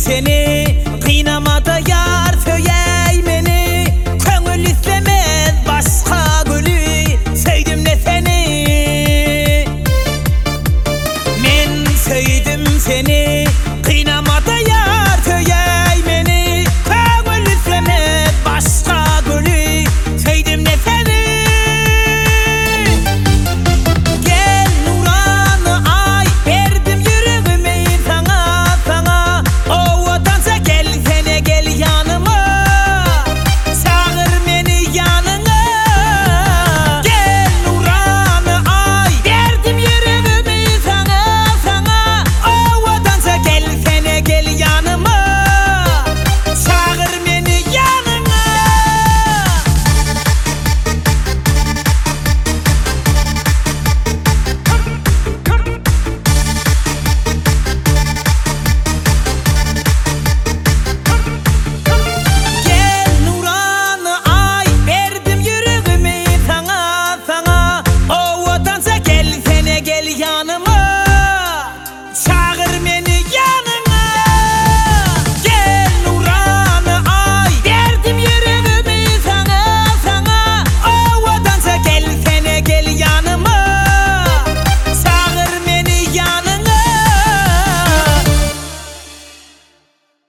seni.